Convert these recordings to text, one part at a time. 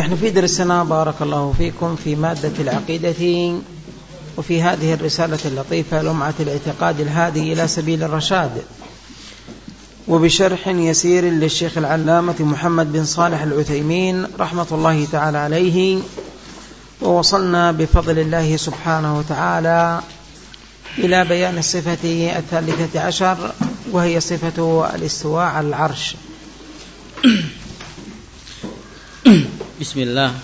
نحن في درسنا بارك الله فيكم في مادة العقيدة وفي هذه الرسالة اللطيفة لمعة الاعتقاد الهادي إلى سبيل الرشاد. وبشرح يسير للشيخ العلامة محمد بن صالح العثيمين رحمة الله تعالى عليه. ووصلنا بفضل الله سبحانه وتعالى إلى بيان الصفة الثالثة عشر وهي صفة الاستواء على العرش. Bismillah.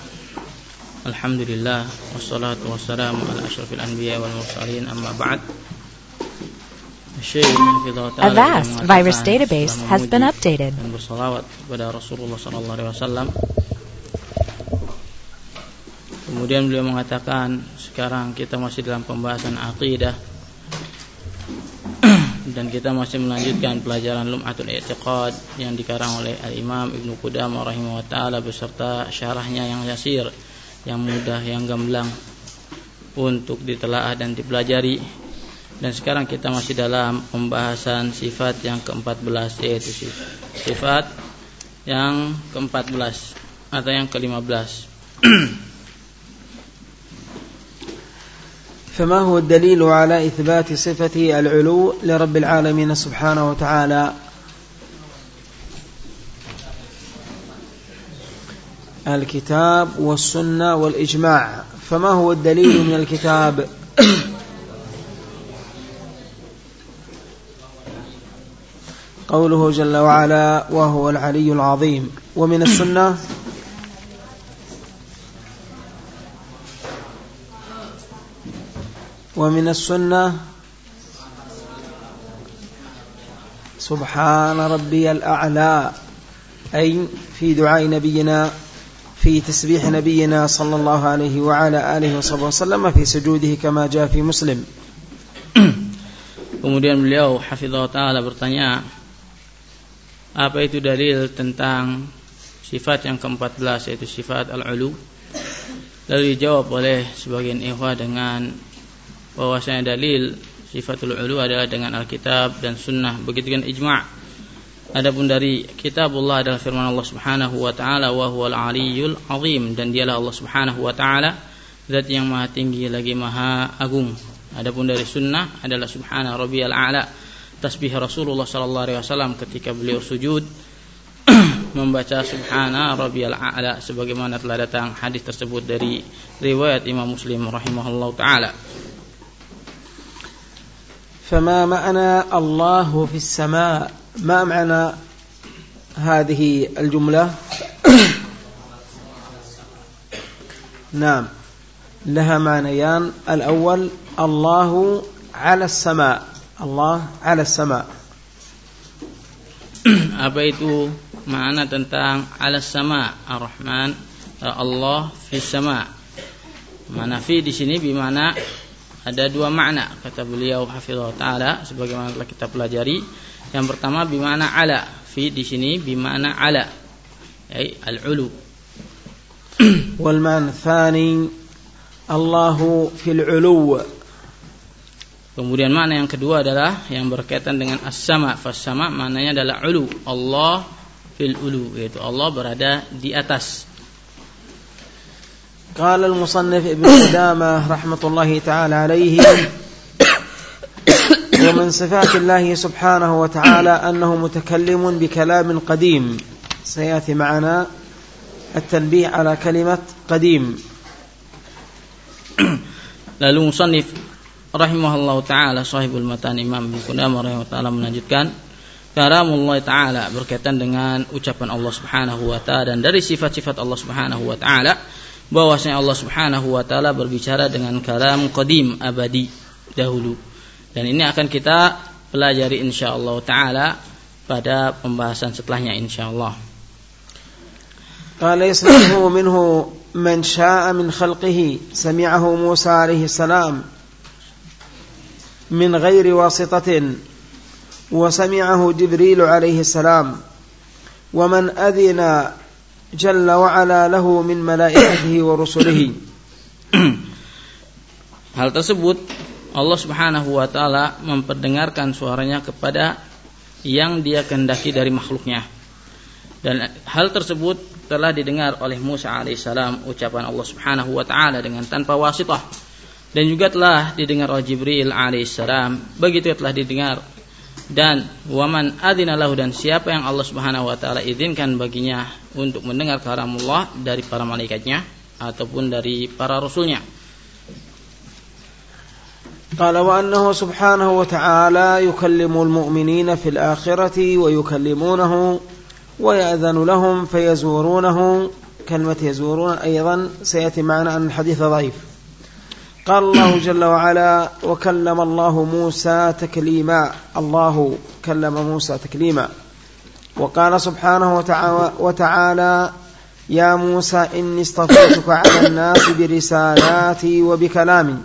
Alhamdulillah. Wassalatu wassalamu ala ashrafil anbiya wal mursalin. Amma ba'd. A vast virus database has been updated. Dan bersalawat kepada Rasulullah sallallahu alaihi wasallam. Kemudian beliau mengatakan, sekarang kita masih dalam pembahasan akidah dan kita masih melanjutkan pelajaran Lum'atul I'tiqad yang dikarang oleh Al-Imam Ibnu Qudamah rahimahullah taala beserta syarahnya yang yasir, yang mudah, yang gamblang untuk ditelaah dan dipelajari. Dan sekarang kita masih dalam pembahasan sifat yang ke-14 yaitu sifat yang ke-14 atau yang ke-15 فما هو الدليل على إثبات صفة العلو لرب العالمين سبحانه وتعالى؟ الكتاب والسنة والإجماع. فما هو الدليل من الكتاب؟ قوله جل وعلا وهو العلي العظيم ومن السنة؟ ومن السنة سبحان ربي الأعلى أي في دعاء نبينا في تسبيح نبينا صلى الله عليه وعلى آله وصحبه وسلم في سجوده كما جاء في مسلم Kemudian beliau hafizah ta'ala bertanya Apa itu dalil tentang sifat yang ke-14 yaitu sifat al-ulu? Lalu dijawab oleh sebagian ikhwah dengan bahwasanya dalil sifatul ulu adalah dengan Alkitab dan sunnah begitu dengan ijma' Adapun dari kitabullah adalah firman Allah Subhanahu wa taala wa huwal aliyyul azim dan dialah Allah Subhanahu wa taala zat yang maha tinggi lagi maha agung. Adapun dari sunnah adalah subhana rabbiyal a'la tasbih Rasulullah sallallahu alaihi wasallam ketika beliau sujud membaca subhana rabbiyal a'la sebagaimana telah datang hadis tersebut dari riwayat Imam Muslim rahimahullah taala. فما معنى الله في السماء؟ ما معنى هذه الجملة؟ نعم لها معنيان. الأول الله على السماء. الله على السماء. Apa itu makna tentang ala sama? ar-Rahman Allah fi sama. Mana fi di sini bimana ada dua makna kata beliau hafizah taala sebagaimana telah kita pelajari. Yang pertama bimana ala fi di sini bimana ala ay al-ulu. Wal ma'na tsani Allahu fil 'ulu Kemudian makna yang kedua adalah yang berkaitan dengan as-sama. Fas-sama maknanya adalah ulu. Allah fil ulu yaitu Allah berada di atas. قال المصنف ابن قدامة رحمة الله تعالى عليه ومن صفات الله سبحانه وتعالى أنه متكلم بكلام قديم سيأتي معنا التنبيه على كلمة قديم Lalu musannif rahimahullah taala sahibul matan Imam Qudamah rahimahullah taala melanjutkan karamullah taala berkaitan dengan ucapan Allah Subhanahu wa taala dan dari sifat-sifat Allah Subhanahu wa taala bahwasanya Allah Subhanahu wa taala berbicara dengan kalam qadim abadi dahulu dan ini akan kita pelajari insyaallah taala pada pembahasan setelahnya insyaallah قال يسمعه منه من شاء من خلقه سمعه موسى عليه السلام من غير واسطة وسمعه جبريل عليه السلام ومن أذن جل وعلا له من ملائكته ورسله Hal tersebut Allah Subhanahu wa taala memperdengarkan suaranya kepada yang dia kehendaki dari makhluknya. Dan hal tersebut telah didengar oleh Musa alaihissalam ucapan Allah Subhanahu wa taala dengan tanpa wasitah dan juga telah didengar oleh Jibril alaihissalam begitu telah didengar dan waman adina lahu dan siapa yang Allah Subhanahu wa taala izinkan baginya untuk mendengar kalamullah dari para malaikatnya ataupun dari para rasulnya قال وأنه سبحانه وتعالى يكلم المؤمنين في الآخرة ويكلمونه ويأذن لهم فيزورونه كلمة يزورون أيضا سيأتي معنا أن الحديث ضعيف قال الله جل وعلا وكلم الله موسى تكليما. الله كلم موسى تكليما. وقال سبحانه وتعالى يا موسى إني اصطفيتك على الناس برسالاتي وبكلامي.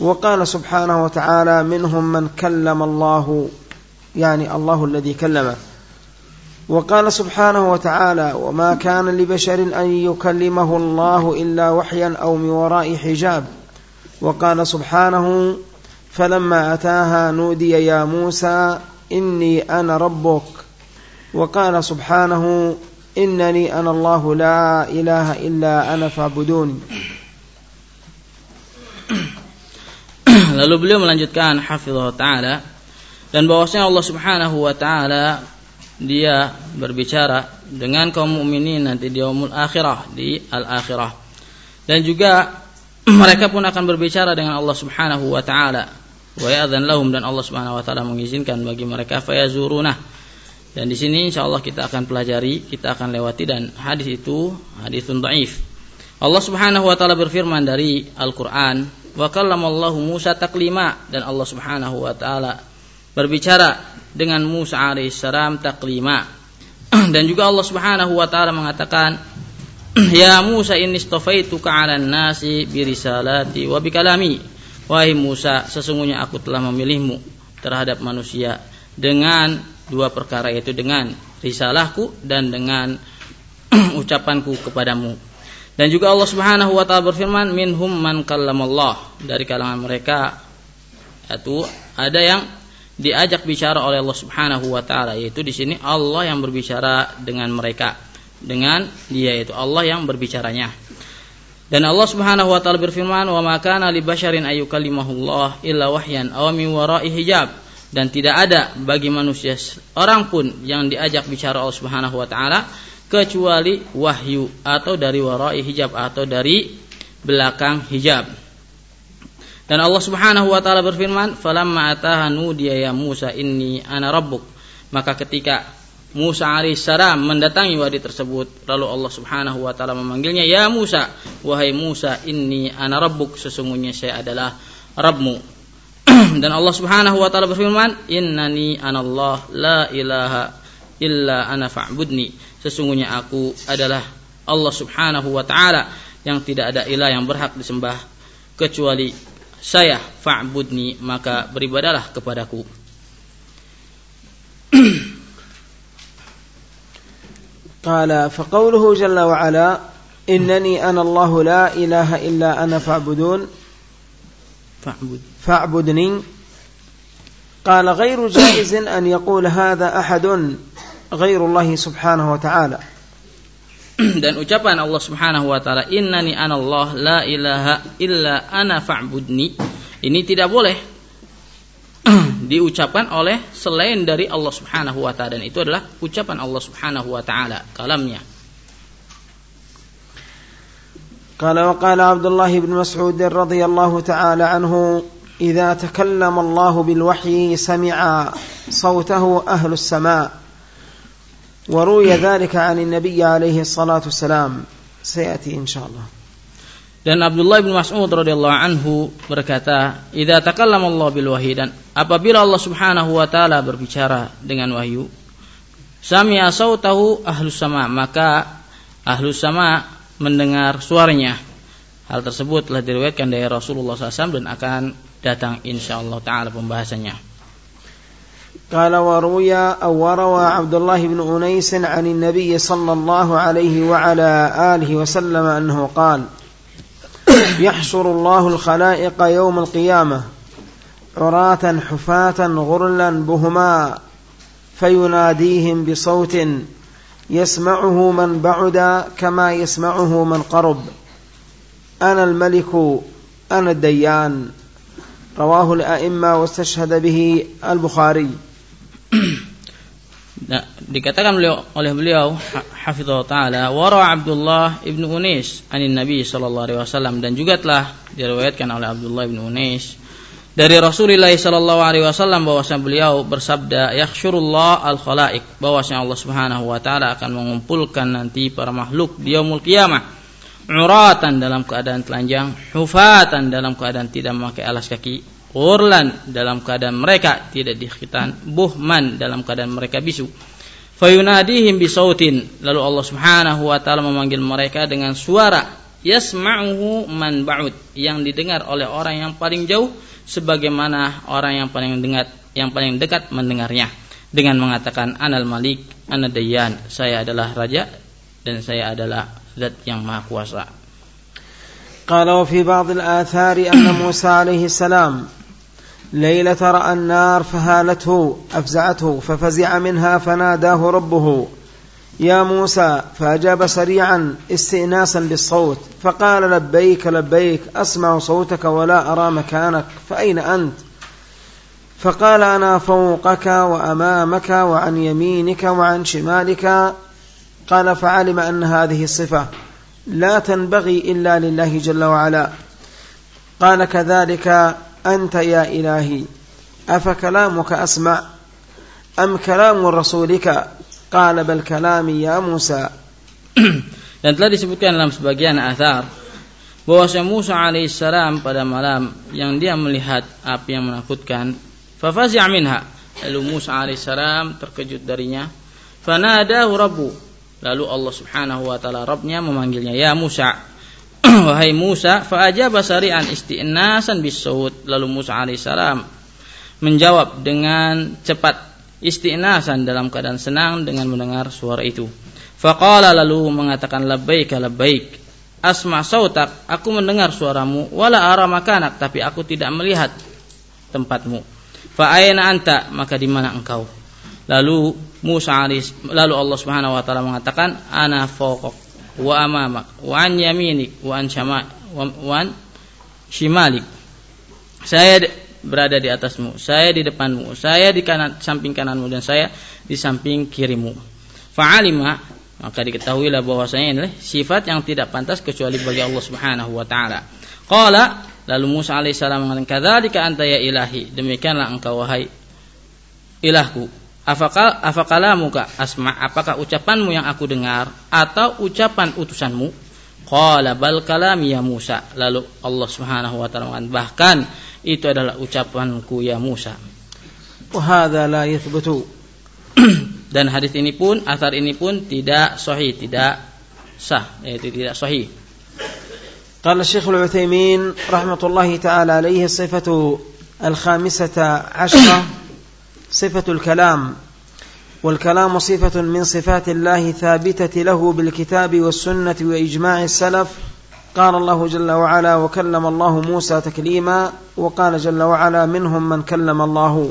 وقال سبحانه وتعالى منهم من كلم الله يعني الله الذي كلمه. وقال سبحانه وتعالى وما كان لبشر أن يكلمه الله إلا وحيا أو من وراء حجاب. وقال سبحانه فلما أتاها نودي يا موسى إني أنا ربك وقال سبحانه إنني أنا الله لا إله إلا أنا فاعبدوني Lalu beliau melanjutkan hafizah taala dan bahwasanya Allah Subhanahu wa taala dia berbicara dengan kaum mukminin nanti di yaumul akhirah di al akhirah dan juga mereka pun akan berbicara dengan Allah Subhanahu wa taala. Wa lahum dan Allah Subhanahu wa taala mengizinkan bagi mereka fayazuruna dan di sini insyaallah kita akan pelajari kita akan lewati dan hadis itu hadisun dhaif Allah Subhanahu wa taala berfirman dari Al-Qur'an wa kallamallahu Musa taklima. Dan Allah Subhanahu wa taala berbicara dengan Musa alaihissalam taklima. Dan juga Allah Subhanahu wa taala mengatakan ya Musa inni istafaituka 'alan nasi birisalati wa bikalami. Wahai Musa sesungguhnya aku telah memilihmu terhadap manusia dengan dua perkara yaitu dengan risalahku dan dengan ucapanku kepadamu. Dan juga Allah Subhanahu wa taala berfirman minhum man kallamallah. Dari kalangan mereka itu ada yang diajak bicara oleh Allah Subhanahu wa taala yaitu di sini Allah yang berbicara dengan mereka dengan dia itu Allah yang berbicaranya dan Allah Subhanahu wa taala berfirman wa ma kana li basyarin ayyukallimahullah illa wahyan aw min wara'i hijab dan tidak ada bagi manusia orang pun yang diajak bicara Allah Subhanahu wa taala kecuali wahyu atau dari warai hijab atau dari belakang hijab. Dan Allah Subhanahu wa taala berfirman, "Falamma ataha nudiya ya Musa inni ana rabbuk." Maka ketika Musa alaihissalam mendatangi wadi tersebut, lalu Allah Subhanahu wa taala memanggilnya, "Ya Musa, wahai Musa, inni ana rabbuk, sesungguhnya saya adalah Rabbmu." Dan Allah Subhanahu wa taala berfirman, "Innani anallah la ilaha illa ana fa'budni." sesungguhnya aku adalah Allah Subhanahu wa taala yang tidak ada ilah yang berhak disembah kecuali saya fa'budni maka beribadalah kepadaku قال فقوله جل وعلا إنني أنا الله لا إله إلا أنا فاعبدون. فاعبد. فاعبدني. قال غير جائز أن يقول هذا أحد غير الله سبحانه وتعالى. Dan ucapan Allah Subhanahu wa taala innani anallah la ilaha illa ana fa'budni ini tidak boleh. diucapkan oleh selain dari Allah Subhanahu wa taala. Dan itu adalah ucapan Allah Subhanahu wa taala kalamnya. قال وقال عبد الله بن مسعود رضي الله تعالى عنه إذا تكلم الله بالوحي سمع صوته أهل السماء وروي ذلك عن النبي عليه الصلاة والسلام سيأتي إن شاء الله Dan Abdullah bin Mas'ud radhiyallahu anhu berkata, "Idza takallama Allah bil wahyi dan apabila Allah Subhanahu wa taala berbicara dengan wahyu, sami'a sautahu ahlus sama, maka ahlus sama mendengar suaranya. Hal tersebut telah diriwayatkan dari Rasulullah SAW dan akan datang insyaallah taala pembahasannya. قال وروي أو وروى عبد الله بن أنيس عن النبي صلى الله عليه وعلى آله وسلم أنه قال يحشر الله الخلائق يوم القيامة. عراة حفاة غرلا بهما فيناديهم بصوت يسمعه من بعد كما يسمعه من قرب. أنا الملك أنا الديان. رواه الأئمة واستشهد به البخاري. Nah, dikatakan beliau, oleh beliau hafizah taala wara Abdullah ibnu Unis anin Nabi sallallahu alaihi wasallam. Dan juga telah diriwayatkan oleh Abdullah ibnu Unis dari Rasulullah sallallahu alaihi wasallam bahwasanya beliau bersabda yakhsyurullah al khalaik bahwasanya Allah Subhanahu wa taala akan mengumpulkan nanti para makhluk di yaumul qiyamah. Uratan dalam keadaan telanjang hufatan dalam keadaan tidak memakai alas kaki Urlan dalam keadaan mereka tidak dikhitan, buhman dalam keadaan mereka bisu. Fayunadihim bisautin. Lalu Allah Subhanahu wa taala memanggil mereka dengan suara yasma'uhu man ba'ud yang didengar oleh orang yang paling jauh sebagaimana orang yang paling dekat yang paling dekat mendengarnya dengan mengatakan anal malik anadayan saya adalah raja dan saya adalah zat yang maha kuasa. قال وفي بعض الآثار أن موسى عليه السلام ليلة رأى النار فهالته أفزعته ففزع منها فناداه ربه. يا موسى فأجاب سريعا استئناسا بالصوت فقال لبيك لبيك أسمع صوتك ولا أرى مكانك فأين أنت؟ فقال أنا فوقك وأمامك وعن يمينك وعن شمالك. قال فعلم أن هذه الصفة لا تنبغي إلا لله جل وعلا. قال كذلك أنت يا إلهي أفكلامك أسمع أم كلام رسولك قال بل كلامي يا موسى dan telah disebutkan dalam sebagian athar bahwa Musa alaihissalam pada malam yang dia melihat api yang menakutkan fafazi'a minha lalu Musa alaihissalam terkejut darinya fanadahu rabbu lalu Allah subhanahu wa ta'ala Rabbnya memanggilnya ya Musa wahai Musa fa'ajaba sari'an isti'nasan bisawut lalu Musa alaihissalam menjawab dengan cepat isti'nasan dalam keadaan senang dengan mendengar suara itu. Faqala lalu mengatakan labbaik labbaik. Asma sautak aku mendengar suaramu. Wala ara makanak tapi aku tidak melihat tempatmu. Fa aina anta maka di mana engkau? Lalu Musa lalu Allah Subhanahu wa taala mengatakan ana fawqak wa amamak wa an yaminik wa an syama wa an shimalik. Saya berada di atasmu saya di depanmu saya di kanan samping kananmu dan saya di samping kirimu. Fa'alima maka diketahuilah bahwasanya ini sifat yang tidak pantas kecuali bagi Allah Subhanahu wa taala. Qala lalu Musa alaihissalam mengatakan kadzalika anta ya ilahi demikianlah engkau wahai ilahku Afakal afakalamuka asma apakah ucapanmu yang aku dengar atau ucapan utusanmu? Qala bal kalami ya Musa. Lalu Allah Subhanahu wa taala bahkan itu adalah ucapanku ya Musa. Wahada la yathbutu. Dan hadis ini pun, asar ini pun tidak sahih, tidak sah, yaitu tidak sahih. قال الشيخ العثيمين رحمة الله تعالى عليه الصفة الخامسة عشرة صفة الكلام والكلام صفة من صفات الله ثابتة له بالكتاب والسنة وإجماع السلف. قال الله جل وعلا وكلم الله موسى تكليما وقال جل وعلا منهم من كلم الله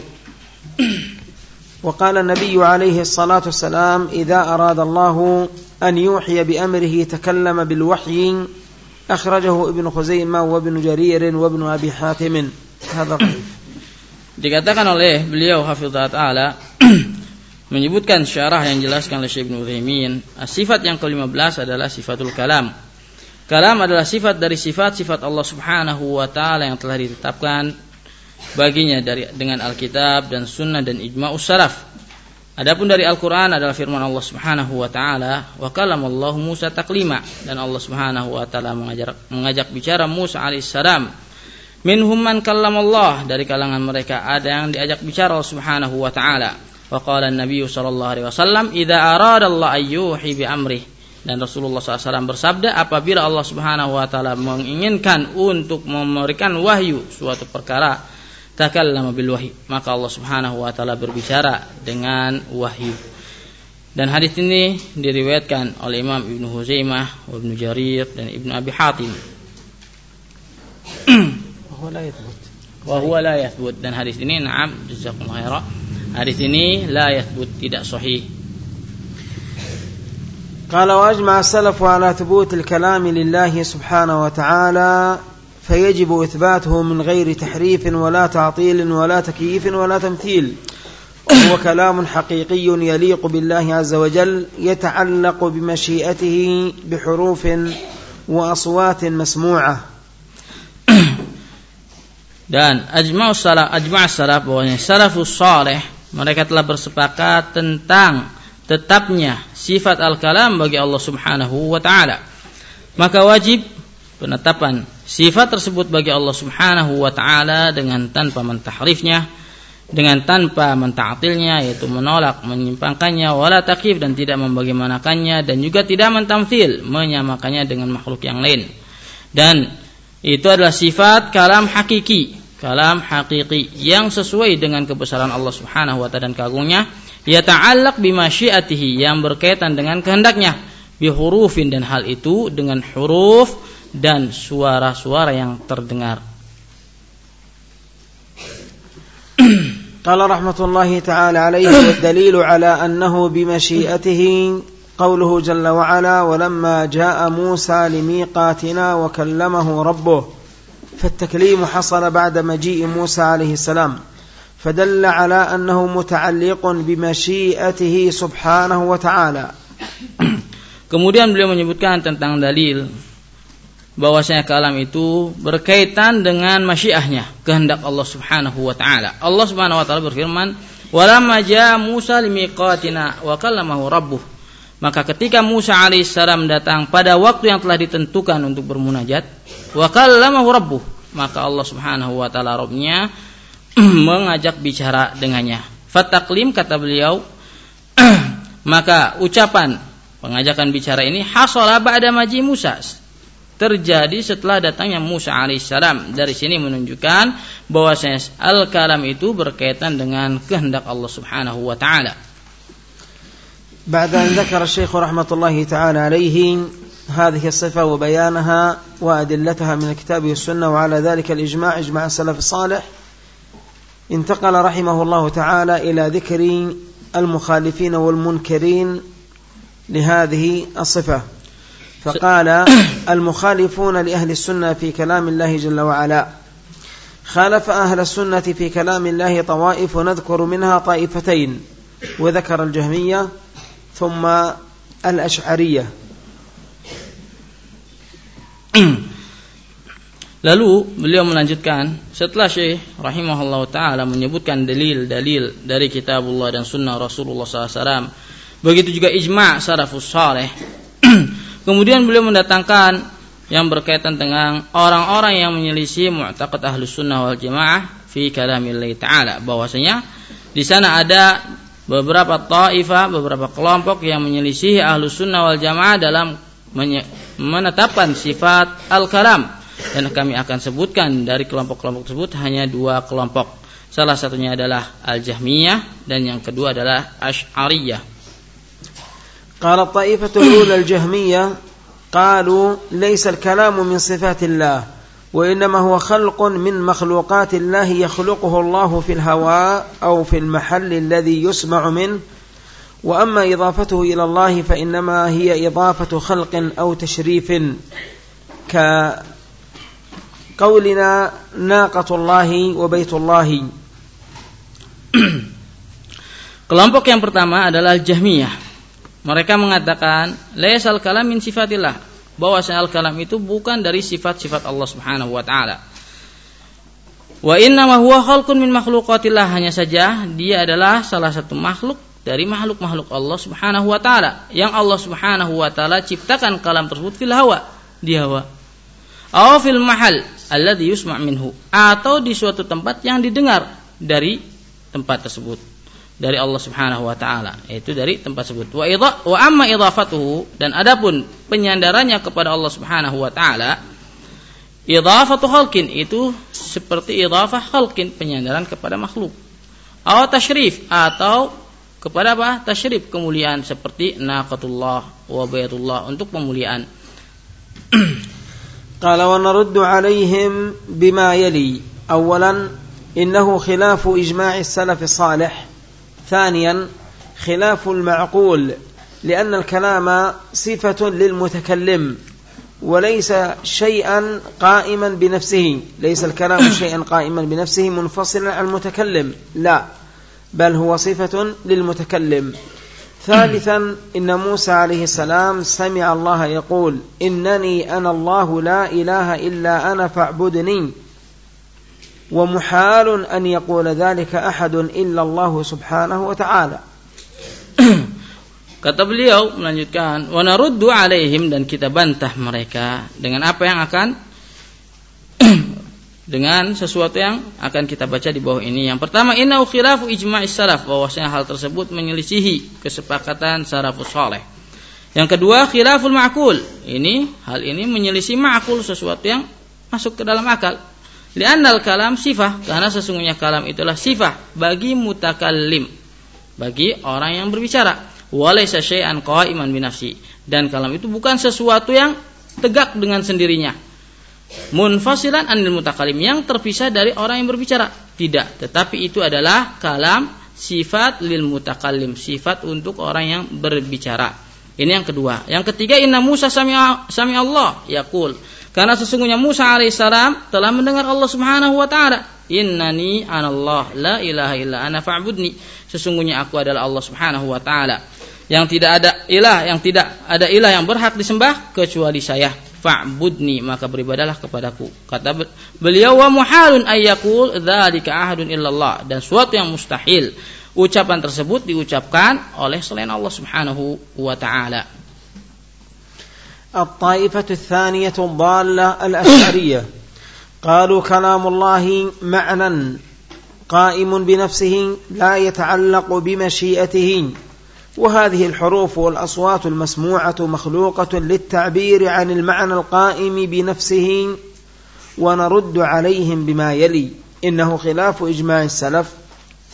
وقال النبي عليه الصلاة والسلام إذا أراد الله أن يوحي بأمره تكلم بالوحي أخرجه ابن خزيمة وابن جرير وابن أبي حاتم. هذا ضعيف. Dikatakan oleh beliau Hafizah Ta'ala menyebutkan syarah yang jelaskan oleh Syekh Ibn Uthaymin sifat yang ke-15 adalah sifatul kalam. Kalam adalah sifat dari sifat-sifat Allah Subhanahu wa taala yang telah ditetapkan baginya dari dengan Alkitab dan Sunnah dan ijma' salaf. Adapun dari Al-Quran adalah firman Allah Subhanahu wa taala, wa Musa taklima. Dan Allah Subhanahu wa taala mengajak mengajak bicara Musa alaihissalam Minhum man Allah dari kalangan mereka ada yang diajak bicara Allah Subhanahu wa taala. Wa qala Nabi sallallahu alaihi wasallam, "Idza arada Allah ayyuhi bi amri." Dan Rasulullah SAW bersabda, apabila Allah Subhanahu wa taala menginginkan untuk memberikan wahyu suatu perkara, takallama bil wahyi, maka Allah Subhanahu wa taala berbicara dengan wahyu. Dan hadis ini diriwayatkan oleh Imam Ibnu Huzaimah, Ibnu Jarir dan Ibnu Abi Hatim. وهو لا يثبت. وهو لا يثبت. Dan hadis ini na'am jazakumullah khairan. Hadis ini la yathbut tidak sahih. قال واجمع السلف على ثبوت الكلام لله سبحانه وتعالى فيجب اثباته من غير تحريف ولا تعطيل ولا تكييف ولا تمثيل وهو كلام حقيقي يليق بالله عز وجل يتعلق بمشيئته بحروف واصوات مسموعه dan ajma'us salaf ajma' salaf bahwasanya salafus saleh mereka telah bersepakat tentang tetapnya sifat al-kalam bagi Allah Subhanahu wa taala. Maka wajib penetapan sifat tersebut bagi Allah Subhanahu wa taala dengan tanpa mentahrifnya, dengan tanpa menta'tilnya yaitu menolak, menyimpangkannya wala takif dan tidak membagaimanakannya dan juga tidak mentamfil, menyamakannya dengan makhluk yang lain. Dan itu adalah sifat kalam hakiki, kalam hakiki yang sesuai dengan kebesaran Allah Subhanahu wa taala dan kagungnya yata'allaq bimasyiatihi yang berkaitan dengan kehendaknya bihurufin dan hal itu dengan huruf dan suara-suara yang terdengar. قال رحمة الله تعالى عليه والدليل على أنه بمشيئته قوله جل وعلا ولما جاء موسى لميقاتنا وكلمه ربه فالتكليم حصل بعد مجيء موسى عليه السلام فدل على أنه متعلق بمشيئته سبحانه وتعالى Kemudian beliau menyebutkan tentang dalil bahwasanya kalam itu berkaitan dengan masyiahnya, kehendak Allah Subhanahu wa taala. Allah Subhanahu wa taala berfirman, "Walamma jaa Musa limiqatina wa kallamahu rabbuh." Maka ketika Musa alaihissalam datang pada waktu yang telah ditentukan untuk bermunajat, wa kallamahu rabbuh, maka Allah Subhanahu wa taala Rabbnya mengajak bicara dengannya. Fataklim kata beliau, maka ucapan pengajakan bicara ini hasola ba'da maji Musa terjadi setelah datangnya Musa alaihissalam. Dari sini menunjukkan bahwa al-kalam itu berkaitan dengan kehendak Allah Subhanahu wa taala. بعد أن ذكر الشيخ رحمة الله تعالى عليه هذه الصفة وبيانها وأدلتها من الكتاب والسنة وعلى ذلك الإجماع إجماع السلف الصالح انتقل رحمه الله تعالى إلى ذكر المخالفين والمنكرين لهذه الصفة. فقال المخالفون لأهل السنة في كلام الله جل وعلا. خالف أهل السنة في كلام الله طوائف نذكر منها طائفتين وذكر الجهمية ثم الأشعرية Lalu beliau melanjutkan setelah Syekh rahimahullah taala menyebutkan dalil-dalil dari kitabullah dan sunnah Rasulullah SAW. Begitu juga ijma' salafus saleh. Kemudian beliau mendatangkan yang berkaitan dengan orang-orang yang menyelisih mu'taqad ahlus sunnah wal jamaah fi kalamillahi ta'ala bahwasanya di sana ada beberapa ta'ifa, beberapa kelompok yang menyelisihi ahlu sunnah wal jamaah dalam menetapkan sifat al-kalam. Dan kami akan sebutkan dari kelompok-kelompok tersebut hanya dua kelompok. Salah satunya adalah al-jahmiyah dan yang kedua adalah ash'ariyah. Qala ta'ifatul ula al-jahmiyah qalu laysa kalamu min sifat وإنما هو خلق من مخلوقات الله يخلقه الله في الهواء أو في المحل الذي يسمع منه وأما إضافته إلى الله فإنما هي إضافة خلق أو تشريف ك قولنا ناقة الله وبيت الله Kelompok yang pertama adalah Jahmiyah. Mereka mengatakan laisal kalam min sifatillah, Bahwa al kalam itu bukan dari sifat-sifat Allah Subhanahu wa taala. Wa inna ma huwa khalqun min makhluqatillah, hanya saja dia adalah salah satu makhluk dari makhluk-makhluk Allah Subhanahu wa taala. Yang Allah Subhanahu wa taala ciptakan kalam tersebut fil hawa, di hawa. Aw fil mahal alladhi yusma' minhu. Atau di suatu tempat yang didengar dari tempat tersebut dari Allah Subhanahu wa taala yaitu dari tempat sebut wa idha, wa amma idhafatuhu dan adapun penyandarannya kepada Allah Subhanahu wa taala idhafatu khalqin itu seperti idhafah khalqin penyandaran kepada makhluk. Atau tasyrif atau kepada apa? Tasyrif kemuliaan seperti naqatullah wa baitullah untuk pemuliaan. Qala wa naruddu alaihim bima yali. Awalan innahu khilafu ijma'is salaf salih. ثانيا خلاف المعقول لأن الكلام صفة للمتكلم وليس شيئا قائما بنفسه. ليس الكلام شيئا قائما بنفسه منفصلا عن المتكلم. لا بل هو صفة للمتكلم. ثالثا إن موسى عليه السلام سمع الله يقول إنني أنا الله لا إله إلا أنا فاعبدني. ومحال أن يقول ذلك أحد إلا الله سبحانه وتعالى Kata beliau melanjutkan, "Wa naruddu alaihim dan kita bantah mereka dengan apa yang akan dengan sesuatu yang akan kita baca di bawah ini. Yang pertama, inna khilafu ijma'is salaf, bahwasanya hal tersebut menyelisihi kesepakatan salafus saleh. Yang kedua, khilaful ma'kul. Ini hal ini menyelisih ma'kul sesuatu yang masuk ke dalam akal. Li'annal kalam sifah, karena sesungguhnya kalam itulah sifah bagi mutakallim, bagi orang yang berbicara. Walaysa syai'an qa'iman binafsi dan kalam itu bukan sesuatu yang tegak dengan sendirinya. Munfasilan anil mutakalim yang terpisah dari orang yang berbicara. Tidak tetapi itu adalah kalam sifat lil mutakallim sifat untuk orang yang berbicara. Ini yang kedua. Yang ketiga inna Musa sami Allah yaqul karena sesungguhnya Musa alaihissalam telah mendengar Allah Subhanahu wa taala. Innani anallah la ilaha illa ana fa'budni. Sesungguhnya aku adalah Allah Subhanahu wa taala. Yang tidak ada ilah yang tidak ada ilah yang berhak disembah kecuali saya. Fa'budni maka beribadalah kepadaku. Kata beliau wa muhalun ayyakul dzalika ahadun illallah. Dan suatu yang mustahil. Ucapan tersebut diucapkan oleh selain Allah Subhanahu wa taala الطائفة الثانية الضالة الأشعرية. قالوا كلام الله معنى قائم بنفسه لا يتعلق بمشيئته. وهذه الحروف والأصوات المسموعة مخلوقة للتعبير عن المعنى القائم بنفسه ونرد عليهم بما يلي. إنه خلاف إجماع السلف.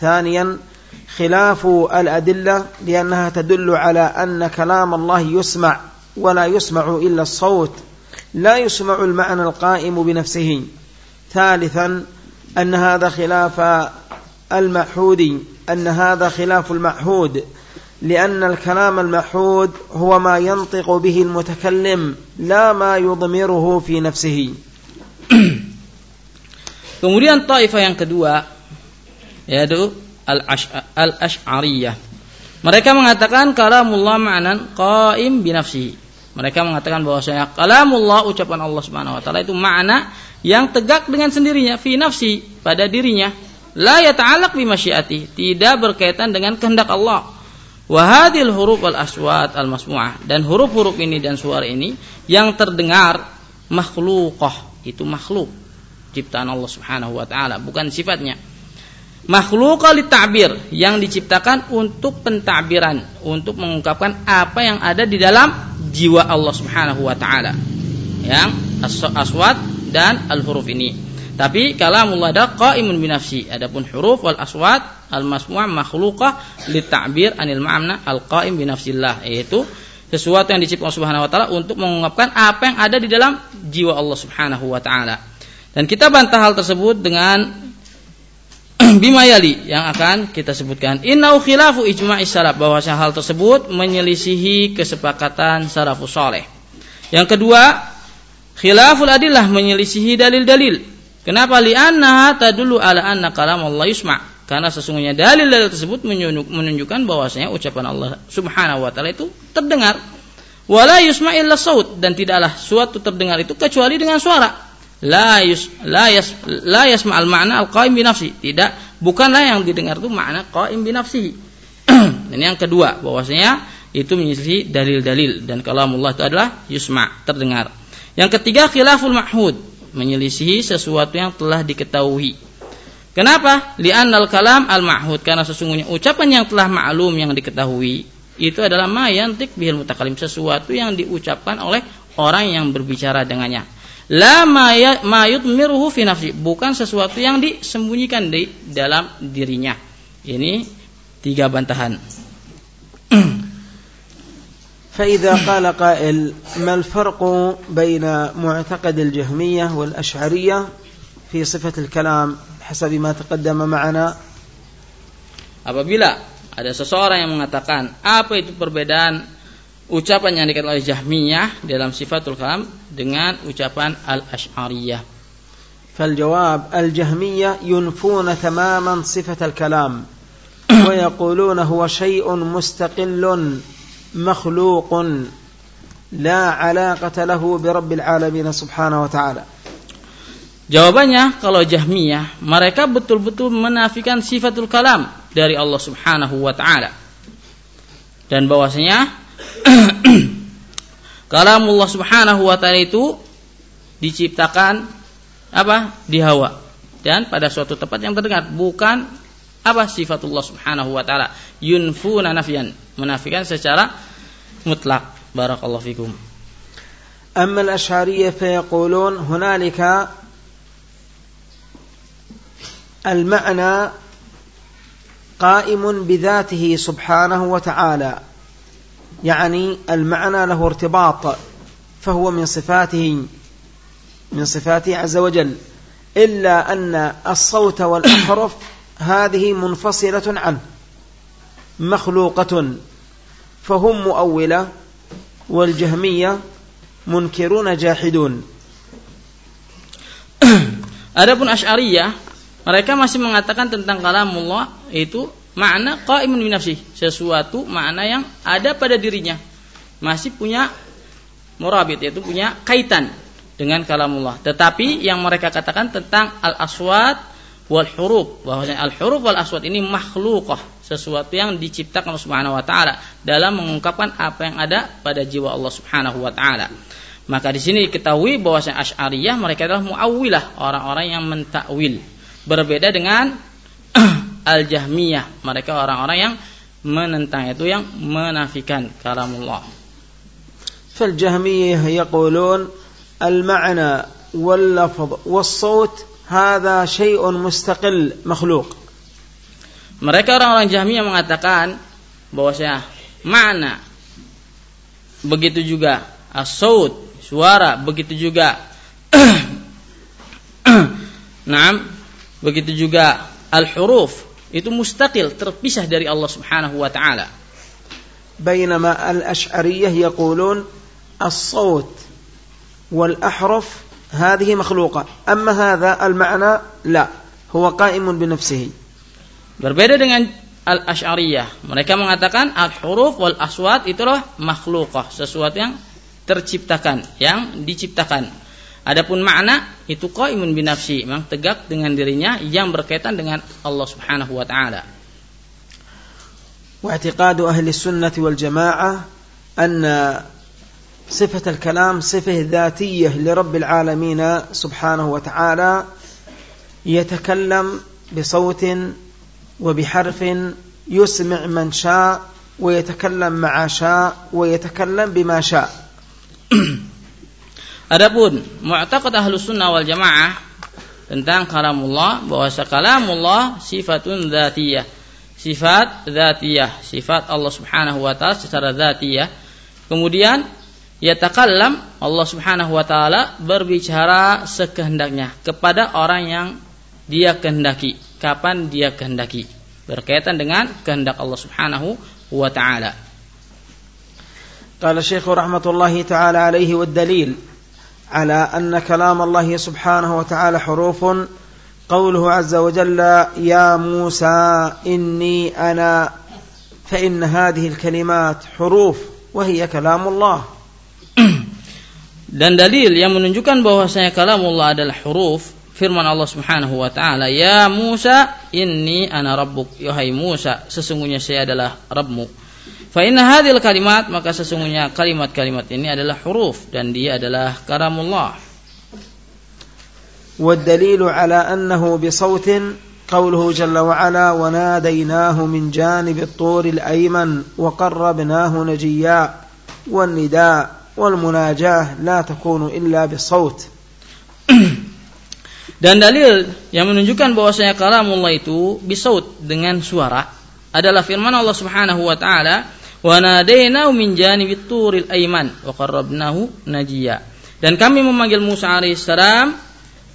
ثانيا خلاف الأدلة لأنها تدل على أن كلام الله يسمع. ولا يسمع إلا الصوت لا يسمع المعنى القائم بنفسه ثالثا أن هذا خلاف المعهود أن هذا خلاف المعهود لأن الكلام المحود هو ما ينطق به المتكلم لا ما يضمره في نفسه Kemudian taifah yang kedua yaitu al-Asy'ariyah. Mereka mengatakan kalamullah ma'nan qaim bi nafsihi. Mereka mengatakan bahwasanya kalamullah ucapan Allah Subhanahu wa taala itu makna yang tegak dengan sendirinya fi nafsi pada dirinya. La yata'allaq bi masyiati, tidak berkaitan dengan kehendak Allah. Wahadil huruf al aswat al masmu'ah dan huruf-huruf ini dan suara ini yang terdengar makhlukah itu makhluk ciptaan Allah Subhanahu wa taala bukan sifatnya. Makhlukah ta'bir yang diciptakan untuk pentakbiran, untuk mengungkapkan apa yang ada di dalam jiwa Allah Subhanahu wa taala. Yang aswat dan al huruf ini. Tapi kalamullah ada qaimun binafsi. Adapun huruf wal aswat al masmu' makhluqah li ta'bir anil ma'na al qaim binafsillah yaitu sesuatu yang diciptakan Subhanahu wa taala untuk mengungkapkan apa yang ada di dalam jiwa Allah Subhanahu wa taala. Dan kita bantah hal tersebut dengan bimayali yang akan kita sebutkan. Innau khilafu ijma'i salaf bahwa hal tersebut menyelisihi kesepakatan salafus saleh. Yang kedua, khilaful adillah menyelisihi dalil-dalil. Kenapa li'annaha tadullu ala anna kalam Allah yusma. Karena sesungguhnya dalil-dalil tersebut menunjukkan bahwasanya ucapan Allah Subhanahu wa taala itu terdengar. Wala yusma illa saut dan tidaklah suatu terdengar itu kecuali dengan suara. La yus la yas la yasma al ma'na al qaim bi nafsi. Tidak, bukanlah yang didengar itu makna qaim bi nafsi. dan yang kedua, bahwasanya itu menyisi dalil-dalil dan kalamullah itu adalah yusma, terdengar. Yang ketiga khilaful ma'hud menyelisihi sesuatu yang telah diketahui. Kenapa? Li'annal kalam al-ma'hud karena sesungguhnya ucapan yang telah maklum yang diketahui itu adalah ma yantik bihil mutakalim sesuatu yang diucapkan oleh orang yang berbicara dengannya. La ma ya, yutmiruhu fi nafsi bukan sesuatu yang disembunyikan di dalam dirinya. Ini tiga bantahan. فإذا قال قائل ما الفرق بين معتقد الجهمية والأشعرية في صفة الكلام حسب ما تقدم معنا apabila ada seseorang yang mengatakan apa itu perbedaan ucapan yang dikatakan oleh Jahmiyah dalam sifatul kalam dengan ucapan al-Asy'ariyah. فالجواب الجهمية ينفون تماما صفة الكلام ويقولون هو شيء مستقل مخلوق لا علاقة له برب العالمين سبحانه وتعالى Jawabannya kalau Jahmiyah mereka betul-betul menafikan sifatul kalam dari Allah Subhanahu wa taala. Dan bahwasanya kalam Allah Subhanahu wa taala itu diciptakan apa? di hawa dan pada suatu tempat yang terdengar bukan apa sifatullah Subhanahu wa taala yunfuna nafyan menafikan secara mutlak barakallahu fikum أما الأشعرية فيقولون هنالك المعنى قائم بذاته سبحانه وتعالى يعني المعنى له ارتباط فهو من صفاته من صفاته عز وجل إلا أن الصوت والأحرف هذه منفصلة عنه مخلوقة فهم مؤولة والجهمية منكرون جاحدون. Adapun Asy'ariyah mereka masih mengatakan tentang kalamullah itu makna qaimun nafsi, sesuatu makna yang ada pada dirinya. Masih punya murabit yaitu punya kaitan dengan kalamullah. Tetapi yang mereka katakan tentang al-aswat wal huruf bahwasanya al huruf wal aswat ini makhlukah sesuatu yang diciptakan Allah Subhanahu wa taala dalam mengungkapkan apa yang ada pada jiwa Allah Subhanahu wa taala. Maka di sini diketahui bahwasanya Asy'ariyah mereka adalah muawwilah, orang-orang yang mentakwil Berbeda dengan Al-Jahmiyah. Mereka orang-orang yang menentang itu yang menafikan kalamullah. Fal Jahmiyah yaqulun al-ma'na wal lafz was saut hadha shay'un mustaqil makhluq. Mereka orang-orang Jahmiyah mengatakan bahwasanya makna begitu juga as-saut suara begitu juga Naam begitu juga al-huruf itu mustaqil terpisah dari Allah Subhanahu wa taala. بينما الأشعرية يقولون الصوت والأحرف هذه مخلوقة أما هذا المعنى لا هو قائم بنفسه Berbeda dengan al-Asy'ariyah. Mereka mengatakan al-huruf wal aswat itulah makhlukah, sesuatu yang terciptakan, yang diciptakan. Adapun makna itu qaimun binafsi, memang tegak dengan dirinya yang berkaitan dengan Allah Subhanahu wa taala. واعتقاد أهل السنة والجماعة أن صفة الكلام صفة ذاتية لرب العالمين سبحانه وتعالى يتكلم بصوت وبحرف يسمع من شاء ويتكلم مع شاء ويتكلم بما شاء Adapun mu'taqad ahlus sunnah wal jamaah tentang kalamullah bahwa kalamullah sifatun dzatiyah. Sifat dzatiyah, sifat Allah Subhanahu wa taala secara dzatiyah. Kemudian yatakallam Allah Subhanahu wa taala berbicara sekehendaknya kepada orang yang dia kehendaki, kapan dia kehendaki. Berkaitan dengan kehendak Allah Subhanahu wa taala. قال الشيخ رحمة الله تعالى عليه والدليل على أن كلام الله سبحانه وتعالى حروف قوله عز وجل يا موسى إني أنا فإن هذه الكلمات حروف وهي كلام الله dan dalil yang menunjukkan bahwasanya kalamullah adalah huruf firman Allah Subhanahu wa taala ya Musa inni ana rabbuk wahai Musa sesungguhnya saya adalah Rabbmu Fa inna hadhil kalimat maka sesungguhnya kalimat-kalimat ini adalah huruf dan dia adalah karamullah. والدليل على أنه بصوت قوله جل وعلا وناديناه من جانب الطور الأيمن وقربناه نجيا والنداء والمناجاة لا تكون إلا بصوت Dan dalil yang menunjukkan bahwasanya kalamullah itu bisaut dengan suara adalah firman Allah Subhanahu wa taala wa nadainahu min janibit turil aiman wa qarrabnahu najiya dan kami memanggil Musa alaihissalam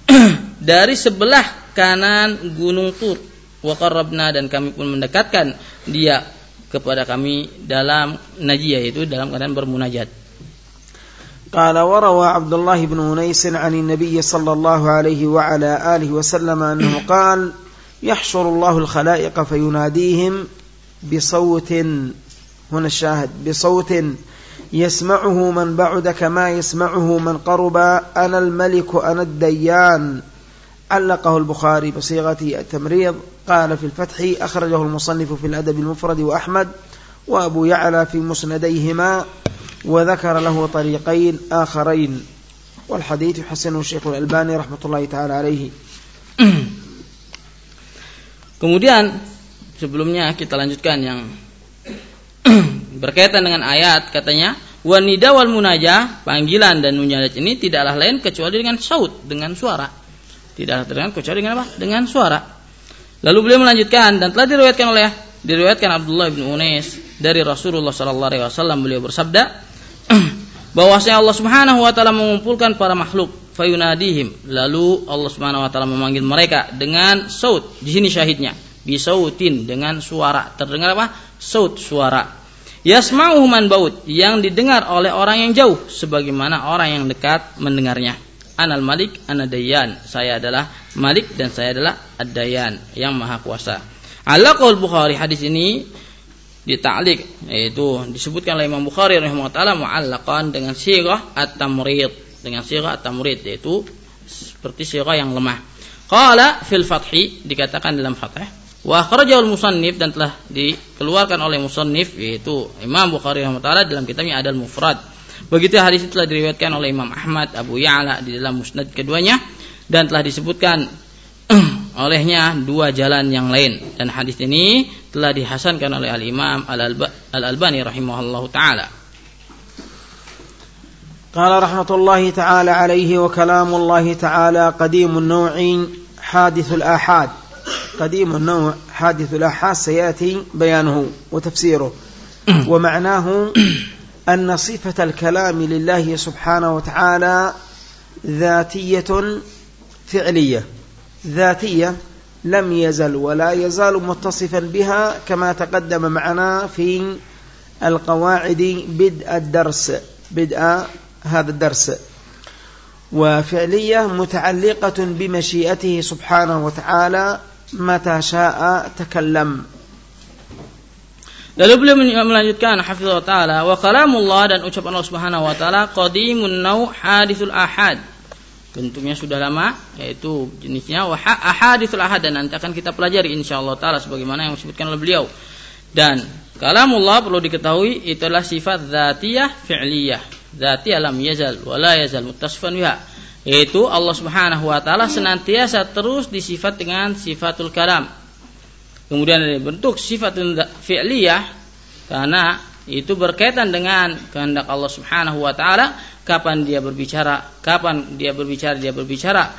dari sebelah kanan gunung Tur wa qarrabna dan kami pun mendekatkan dia kepada kami dalam najiyah itu dalam keadaan bermunajat. قال وروى عبد الله بن أنيس عن النبي صلى الله عليه وعلى آله وسلم أنه قال يحشر الله الخلائق فيناديهم بصوت هنا الشاهد بصوت يسمعه من بعد كما يسمعه من قرب أنا الملك أنا الديان. علقه البخاري بصيغة التمريض قال في الفتح أخرجه المصنف في الأدب المفرد وأحمد وأبو يعلى في مسنديهما وذكر له طريقين آخرين. والحديث يحسنه الشيخ الألباني رحمة الله تعالى عليه. Kemudian sebelumnya kita lanjutkan yang berkaitan dengan ayat katanya wanida wal munajah panggilan dan munajat ini tidaklah lain kecuali dengan saut dengan suara. Tidaklah terdengar kecuali dengan apa? Dengan suara. Lalu beliau melanjutkan dan telah diriwayatkan oleh diriwayatkan Abdullah bin Unais dari Rasulullah sallallahu alaihi wasallam. Beliau bersabda bahwasanya Allah Subhanahu wa taala mengumpulkan para makhluk fayunadihim. Lalu Allah Subhanahu wa taala memanggil mereka dengan saut di sini syahidnya bisautin dengan suara. Terdengar apa saut suara. Yasma'uhu man baut yang didengar oleh orang yang jauh sebagaimana orang yang dekat mendengarnya. Anal malik anadayan saya adalah malik dan saya adalah adayan yang maha kuasa. Ala qaul bukhari hadis ini dita'liq yaitu disebutkan oleh Imam Bukhari rahimahullah taala mu'allaqan dengan sirah at-tamrid. Dengan sirah at-tamrid yaitu seperti sirah yang lemah. Qala fil fathi dikatakan dalam fathah Wa akhrajahul musannif dan telah dikeluarkan oleh musannif yaitu Imam Bukhari rahimahullah dalam kitabnya Adal Mufrad. Begitu hadis itu telah diriwayatkan oleh Imam Ahmad, Abu Ya'la di dalam musnad keduanya dan telah disebutkan olehnya dua jalan yang lain dan hadis ini telah dihasankan oleh Al Imam Al Albani rahimahullahu taala. قال رحمة الله تعالى عليه وكلام الله تعالى قديم النوع حادث الآحاد قديم النوع حادث الآحاد سيأتي بيانه وتفسيره. ومعناه أن صفة الكلام لله سبحانه وتعالى ذاتية فعلية. ذاتية لم يزل ولا يزال متصفا بها كما تقدم معنا في القواعد بدء الدرس بدء هذا الدرس. وفعلية متعلقة بمشيئته سبحانه وتعالى mata syaa takallam. Lalu beliau melanjutkan hafizah taala wa kalamullah dan ucapan Allah Subhanahu wa taala qadimun nau hadithul ahad. Bentuknya sudah lama yaitu jenisnya wa ahadithul ahad dan nanti akan kita pelajari insyaallah taala sebagaimana yang disebutkan oleh beliau. Dan kalamullah perlu diketahui itulah sifat dzatiyah fi'liyah. Dzatiyah lam yazal wa la yazal muttasifan biha yaitu Allah Subhanahu wa taala senantiasa terus disifat dengan sifatul kalam. Kemudian dari bentuk sifatul fi'liyah karena itu berkaitan dengan kehendak Allah Subhanahu wa taala kapan dia berbicara, kapan dia berbicara, dia berbicara.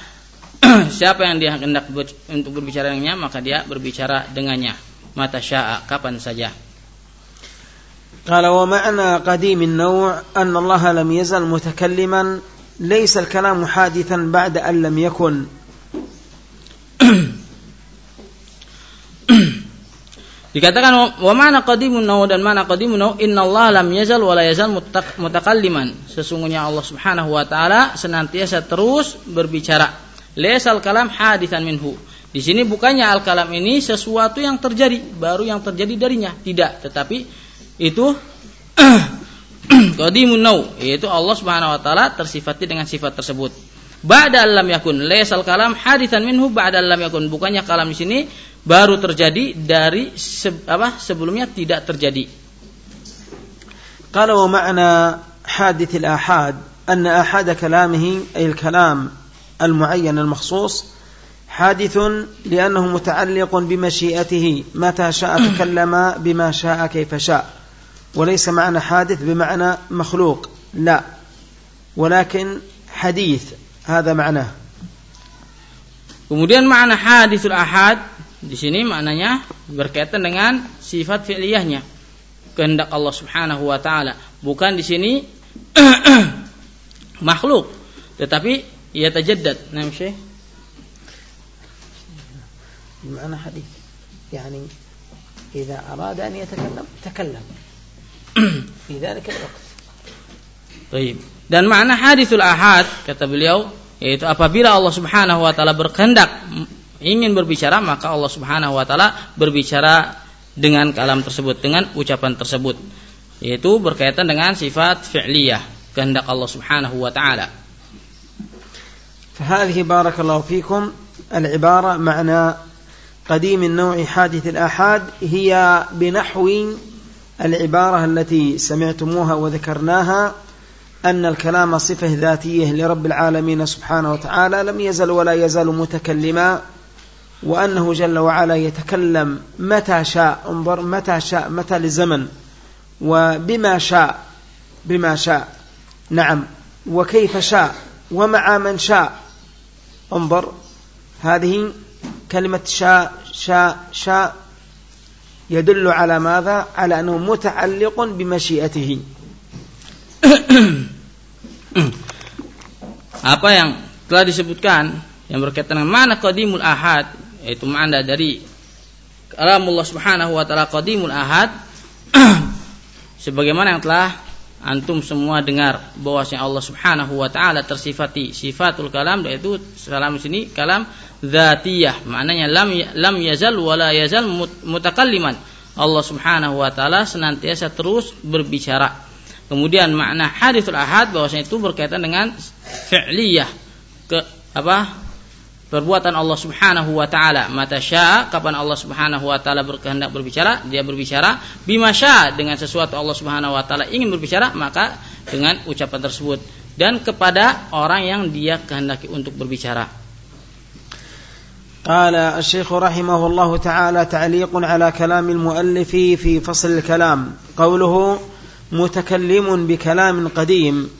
Siapa yang dia hendak untuk berbicara dengannya, maka dia berbicara dengannya. Mata sya'a, kapan saja. Kalau makna ma'na an Allah lam yazal ليس الكلام حادثا بعد أن لم يكن Dikatakan wa mana qadimun naw dan mana qadimun naw Allah lam yazal wa la yazal mutakalliman. Sesungguhnya Allah Subhanahu wa taala senantiasa terus berbicara. Laisal kalam hadithan minhu. Di sini bukannya al kalam ini sesuatu yang terjadi, baru yang terjadi darinya, tidak, tetapi itu Qadimun nau yaitu Allah Subhanahu wa taala tersifati dengan sifat tersebut. Ba'da lam yakun laisal kalam hadithan minhu ba'da lam yakun bukannya kalam di sini baru terjadi dari se, apa sebelumnya tidak terjadi. Kalau makna hadith al-ahad أن أحد كلامه أي الكلام المعين المخصوص حادث لأنه متعلق بمشيئته متى شاء تكلم بما شاء كيف شاء وليس معنى حادث بمعنى مخلوق لا ولكن حديث هذا معناه Kemudian makna hadisul ahad di sini maknanya berkaitan dengan sifat fi'liyahnya. Kehendak Allah Subhanahu wa taala. Bukan di sini makhluk, tetapi ia tajaddad. Nah, Syekh. معنى حديث يعني إذا أراد أن يتكلم تكلم في ذلك الوقت طيب dan makna hadisul ahad kata beliau yaitu apabila Allah Subhanahu wa taala berkehendak ingin berbicara maka Allah Subhanahu wa taala berbicara dengan kalam tersebut dengan ucapan tersebut yaitu berkaitan dengan sifat fi'liyah kehendak Allah Subhanahu wa taala. فهذه بارك الله فيكم العبارة معنى قديم النوع حادث الآحاد هي بنحو العبارة التي سمعتموها وذكرناها أن الكلام صفة ذاتية لرب العالمين سبحانه وتعالى لم يزل ولا يزال متكلما وأنه جل وعلا يتكلم متى شاء انظر متى شاء متى لزمن وبما شاء بما شاء نعم وكيف شاء ومع من شاء انظر هذه كلمة شاء شاء شاء يدل على ماذا على أنه متعلق بمشيئته apa yang telah disebutkan yang berkaitan dengan mana qadimul ahad yaitu makna dari kalamullah subhanahu wa taala qadimul ahad sebagaimana yang telah antum semua dengar bahwasanya Allah Subhanahu wa taala tersifati sifatul kalam yaitu kalam sini kalam dzatiyah maknanya lam lam yazal wala yazal mutakalliman Allah Subhanahu wa taala senantiasa terus berbicara Kemudian makna hadithul ahad bahwasanya itu berkaitan dengan fi'liyah ke apa? perbuatan Allah Subhanahu wa taala. Mata syaa kapan Allah Subhanahu wa taala berkehendak berbicara, dia berbicara bima syaa dengan sesuatu Allah Subhanahu wa taala ingin berbicara, maka dengan ucapan tersebut dan kepada orang yang dia kehendaki untuk berbicara. قال الشيخ رحمه الله تعالى تعليق على كلام المؤلف في فصل الكلام. قوله متكلم بكلام قديم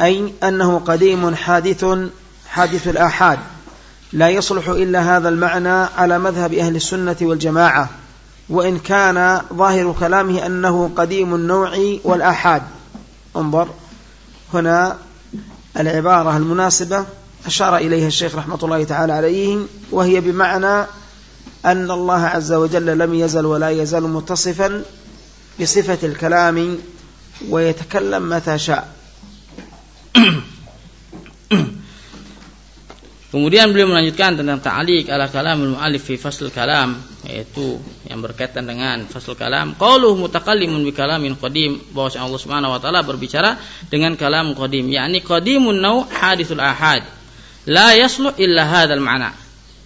أي أنه قديم حادث حادث الآحاد. لا يصلح إلا هذا المعنى على مذهب أهل السنة والجماعة وإن كان ظاهر كلامه أنه قديم النوع والآحاد. انظر هنا العبارة المناسبة. أشار إليها الشيخ رحمة الله تعالى عليه وهي بمعنى أن الله عز وجل لم يزل ولا يزال متصفا بصفة الكلام ويتكلم متى شاء Kemudian beliau melanjutkan tentang ta'liq ala kalamul muallif fi fasl kalam yaitu yang berkaitan dengan fasl kalam qauluhu mutakallimun bi kalamin qadim bahwa Allah Subhanahu wa taala berbicara dengan kalam qadim yakni qadimun nau hadithul ahad la yaslu illa hadzal ma'na.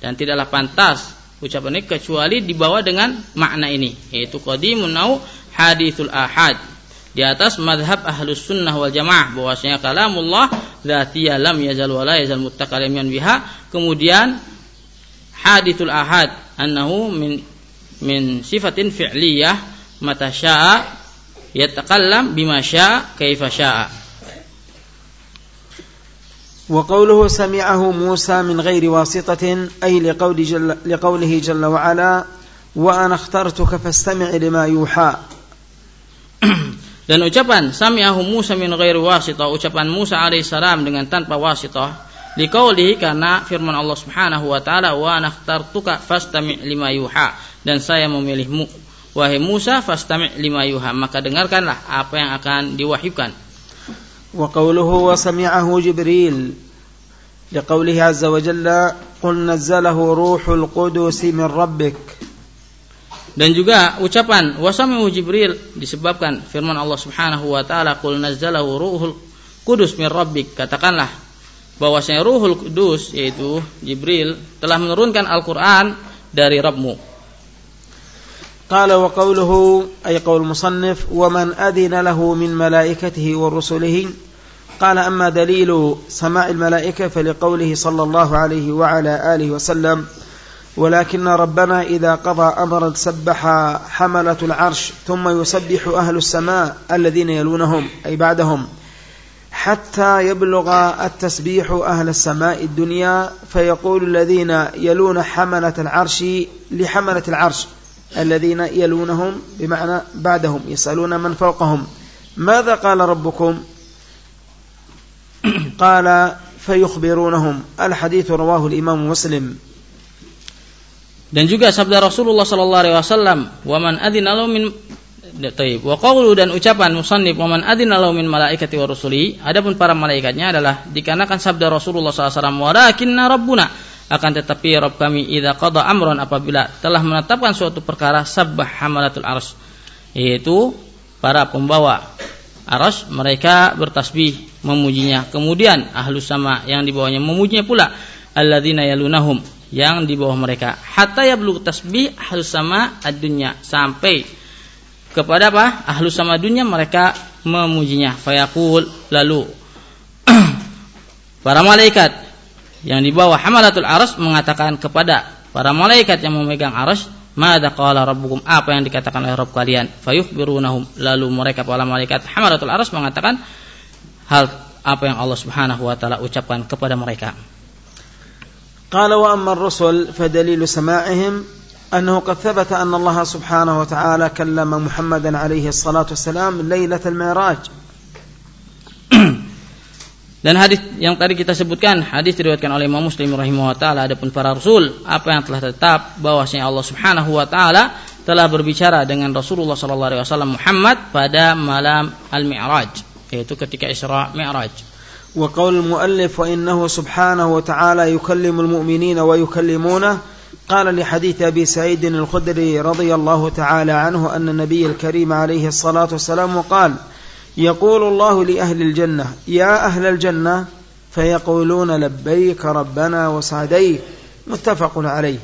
Dan tidaklah pantas ucapan ini kecuali dibawa dengan makna ini yaitu qadimun nau hadithul ahad. Di atas madhab ahlus sunnah wal jamaah bahwasanya kalamullah dzatiyah lam yazal wala yazal muttakalliman biha. Kemudian hadithul ahad annahu min min sifatin fi'liyah mata syaa yatakallam bima syaa kaifa syaa وقوله سمعه موسى من غير واسطة أي لقول جل لقوله جل وعلا وأنا اخترتك فاستمع لما يوحى Dan ucapan sami'ahu Musa min ghairi wasitah, ucapan Musa alaihissalam dengan tanpa wasitah, liqaulihi karena firman Allah Subhanahu wa taala wa nakhtartuka fastami' lima yuha dan saya memilihmu wahai Musa fastami' lima yuha maka dengarkanlah apa yang akan diwahyukan sami'ahu Jibril liqaulihi azza wa jalla qul nazzalahu ruhul qudus min rabbik dan juga ucapan wasami'u Jibril disebabkan firman Allah Subhanahu wa taala qul nazzalahu ruhul kudus min rabbik katakanlah bahwasanya ruhul kudus yaitu Jibril telah menurunkan Al-Qur'an dari Rabbmu قال وقوله أي قول المصنف ومن أذن له من ملائكته ورسله. قال أما دليل سماع الملائكة فلقوله صلى الله عليه وعلى آله وسلم ولكن ربنا إذا قضى أمرا سبح حملة العرش ثم يسبح أهل السماء الذين يلونهم أي بعدهم حتى يبلغ التسبيح أهل السماء الدنيا فيقول الذين يلون حملة العرش لحملة العرش. الذين يلونهم بمعنى بعدهم يسألون من فوقهم ماذا قال ربكم قال فيخبرونهم الحديث رواه الإمام مسلم Dan juga sabda Rasulullah sallallahu alaihi wasallam, "Wa man adzina lahu min Taib. Wa qawlu dan ucapan musannif wa man adzina lahu min malaikati wa rusuli. Adapun para malaikatnya adalah dikarenakan sabda Rasulullah SAW walakinna rabbuna akan tetapi Rabb kami idza qada amran apabila telah menetapkan suatu perkara sabbah hamalatul ars yaitu para pembawa aras mereka bertasbih memujinya. Kemudian ahlus sama yang di bawahnya memujinya pula alladzina yalunahum yang di bawah mereka. Hatta yablugh tasbih ahlus sama ad-dunya. Sampai kepada apa? Ahlus sama dunia mereka memujinya. Fayaqul lalu para malaikat yang di bawah hamalatul aras mengatakan kepada para malaikat yang memegang aras Mada qala rabbukum apa yang dikatakan oleh Rabb kalian fayukhbirunahum lalu mereka para malaikat hamalatul aras mengatakan hal apa yang Allah Subhanahu wa taala ucapkan kepada mereka قال واما الرسل فدليل سماعهم انه قد ثبت ان الله سبحانه وتعالى كلم محمدا عليه الصلاه والسلام ليله المعراج Dan hadis yang tadi kita sebutkan, hadis diriwayatkan oleh Imam Muslim rahimahullah taala adapun para rasul, apa yang telah tetap bahwasanya Allah Subhanahu wa taala telah berbicara dengan Rasulullah sallallahu alaihi wasallam Muhammad pada malam Al-Mi'raj, yaitu ketika Isra Mi'raj. وقول المؤلف وإنه سبحانه وتعالى يكلم المؤمنين ويكلمونه قال لحديث أبي سعيد الخدري رضي الله تعالى عنه أن النبي الكريم عليه الصلاة والسلام قال يقول الله لأهل الجنة يا أهل الجنة فيقولون لبيك ربنا وسعديك متفق عليه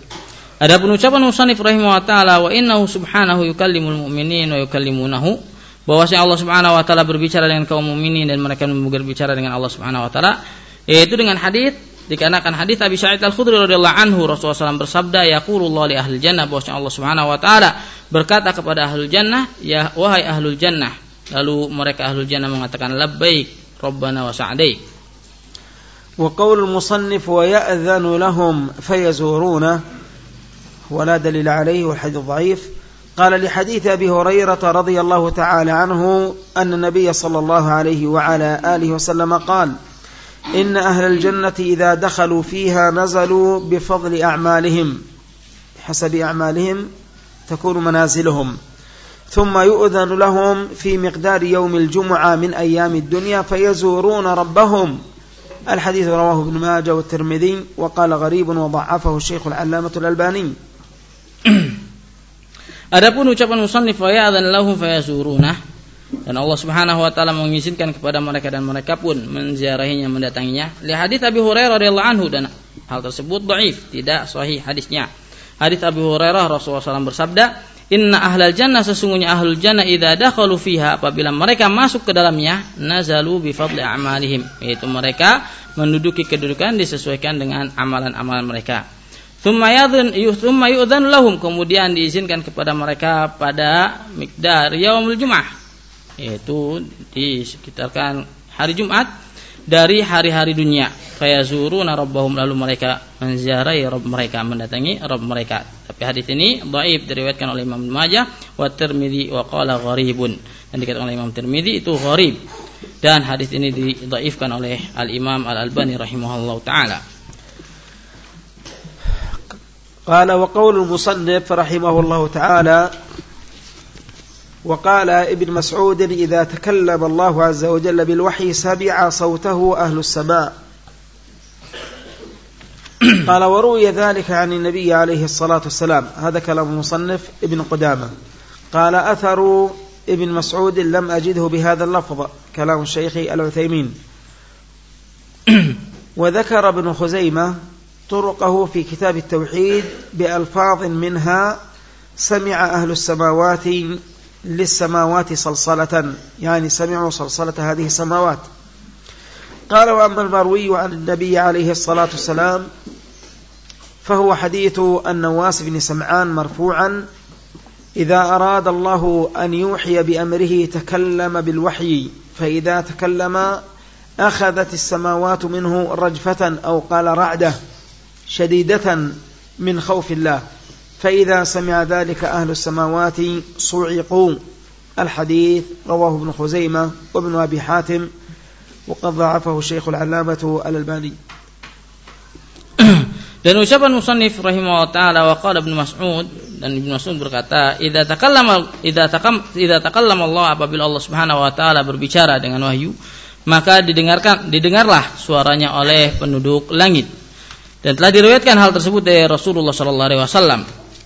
Adapun ucapan musannif rahimahullah taala wa innahu subhanahu yukallimul mu'minin wa yukallimunahu bahwasanya Allah Subhanahu wa taala berbicara dengan kaum mukminin dan mereka berbicara dengan Allah Subhanahu wa taala yaitu dengan hadis dikarenakan hadis Abi Sa'id Al-Khudri radhiyallahu anhu Rasulullah SAW bersabda yaqulullah li ahli jannah bahwasanya Allah Subhanahu wa taala berkata kepada ahli jannah ya wahai ahli jannah lalu mereka ahli jannah mengatakan labbaik rabbana wa sa'daik. وقول المصنف ويأذن لهم فيزورونه ولا دليل عليه والحديث ضعيف قال لحديث أبي هريرة رضي الله تعالى عنه أن النبي صلى الله عليه وعلى آله وسلم قال إن أهل الجنة إذا دخلوا فيها نزلوا بفضل أعمالهم حسب أعمالهم تكون منازلهم ثم يؤذن لهم في مقدار يوم الجمعة من أيام الدنيا فيزورون ربهم الحديث رواه ابن ماجه والترمذي وقال غريب وضعفه الشيخ العلامة الألباني Adapun ucapan musannif wa ya'dzan lahum fayazuruna dan Allah Subhanahu wa taala mengizinkan kepada mereka dan mereka pun menziarahinya mendatanginya. Li hadis Abi Hurairah radhiyallahu anhu dan hal tersebut dhaif, tidak sahih hadisnya. Hadis Abi Hurairah Rasulullah SAW bersabda, Inna ahlal jannah sesungguhnya ahlul jannah idza dakhalu fiha apabila mereka masuk ke dalamnya nazalu bi fadli a'malihim. Yaitu mereka menduduki kedudukan disesuaikan dengan amalan-amalan mereka. Thumma yu'dhan lahum kemudian diizinkan kepada mereka pada mikdar yaumul jum'ah. Yaitu di sekitarkan hari Jumat dari hari-hari dunia. Fayazuruna rabbahum lalu mereka menziarahi rabb mereka mendatangi rabb mereka tapi hadis ini dhaif diriwayatkan oleh Imam Majah wa Tirmidzi wa qala gharibun dan dikatakan oleh Imam Tirmidzi itu gharib dan hadis ini didhaifkan oleh Al Imam Al Albani rahimahullah taala قال وقول المصنف رحمه الله تعالى وقال ابن مسعود إذا تكلم الله عز وجل بالوحي سمع صوته أهل السماء قال وروي ذلك عن النبي عليه الصلاة والسلام. هذا كلام المصنف ابن قدامة. قال أثر ابن مسعود لم أجده بهذا اللفظ. كلام الشيخ العثيمين. وذكر ابن خزيمة طرقه في كتاب التوحيد بألفاظ منها سمع أهل السماوات للسماوات صلصلة. يعني سمعوا صلصلة هذه السماوات. قال وأما المروي عن النبي عليه الصلاة والسلام فهو حديث النواس بن سمعان مرفوعا إذا أراد الله أن يوحي بأمره تكلم بالوحي فإذا تكلم أخذت السماوات منه رجفة أو قال رعدة شديدة من خوف الله. فإذا سمع ذلك أهل السماوات صعقوا. الحديث رواه ابن خزيمة وابن أبي حاتم وقد ضعفه الشيخ العلامة الألباني. Dan ucapan musannif rahimahullah taala wa qala Ibnu Mas'ud dan Ibnu Mas'ud berkata, "Idza takallama idza takam idza takallama Allah apabila Allah Subhanahu wa taala berbicara dengan wahyu, maka didengarkan didengarlah suaranya oleh penduduk langit." Dan telah diriwayatkan hal tersebut dari Rasulullah sallallahu alaihi wasallam.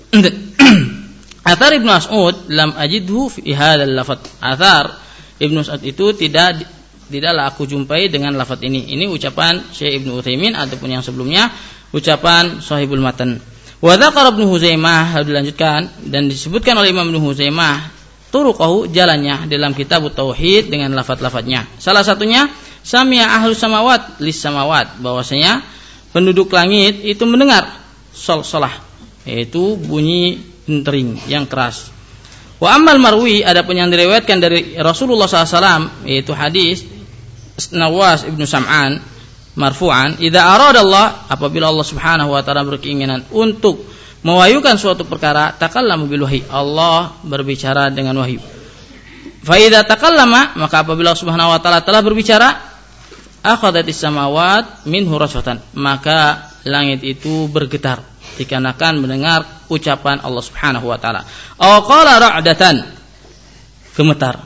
Athar Ibnu Mas'ud lam ajidhu fi hadzal lafaz. Athar Ibnu Mas'ud itu tidak tidaklah aku jumpai dengan lafaz ini. Ini ucapan Syekh Ibnu Utsaimin ataupun yang sebelumnya ucapan sahibul matan. Wa dzakara Ibnu Huzaimah dilanjutkan dan disebutkan oleh Imam Ibnu Huzaimah turuqahu jalannya dalam kitab tauhid dengan lafaz-lafaznya. Salah satunya samia ahlu samawat lis samawat bahwasanya penduduk langit itu mendengar sol solah yaitu bunyi gentering yang keras. Wa amal marwi adapun yang diriwayatkan dari Rasulullah SAW yaitu hadis Nawas ibnu Sam'an marfu'an idza aradallah apabila Allah Subhanahu wa taala berkeinginan untuk mewahyukan suatu perkara takallamu bil wahyi. Allah berbicara dengan wahyu. Fa idza takallama maka apabila Allah Subhanahu wa taala telah berbicara akhadatis samawat minhu rajfatan maka langit itu bergetar dikarenakan mendengar ucapan Allah Subhanahu wa taala. Aw qala ra'datan gemetar.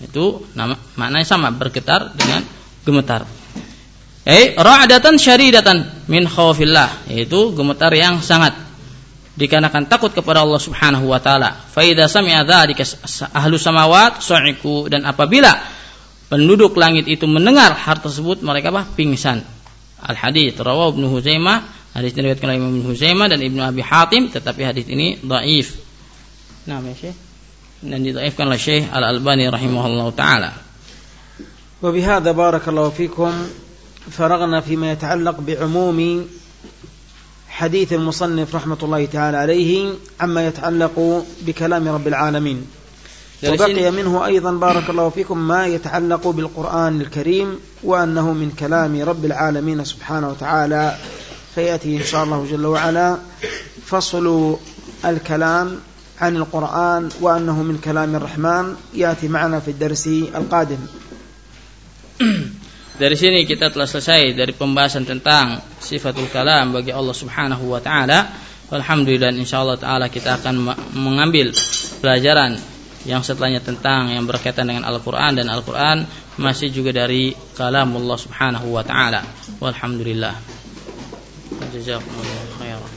Itu nama maknanya sama bergetar dengan gemetar Eh, ra'adatan syaridatan min khawfillah, yaitu gemetar yang sangat dikarenakan takut kepada Allah Subhanahu wa taala. Fa idza sami'a dzalika ahlus samawat su'iku dan apabila penduduk langit itu mendengar hal tersebut mereka apa? pingsan. Al hadits rawahu Ibnu Huzaimah, hadis diriwayatkan oleh Ibnu Huzaimah dan Ibnu Abi Hatim tetapi hadis ini dhaif. Nah, ya Syekh. Dan didhaifkan oleh Syekh Al Albani rahimahullahu taala. Wa bihadza barakallahu fikum فرغنا فيما يتعلق بعموم حديث المصنف رحمة الله تعالى عليه عما يتعلق بكلام رب العالمين. وبقي منه أيضا بارك الله فيكم ما يتعلق بالقرآن الكريم وأنه من كلام رب العالمين سبحانه وتعالى فيأتي إن شاء الله جل وعلا فصل الكلام عن القرآن وأنه من كلام الرحمن. يأتي معنا في الدرس القادم. Dari sini kita telah selesai dari pembahasan tentang sifatul kalam bagi Allah Subhanahu wa taala. Alhamdulillah insyaallah taala kita akan mengambil pelajaran yang setelahnya tentang yang berkaitan dengan Al-Qur'an dan Al-Qur'an masih juga dari kalam Allah Subhanahu wa taala. Walhamdulillah. Jazakumullah khairan.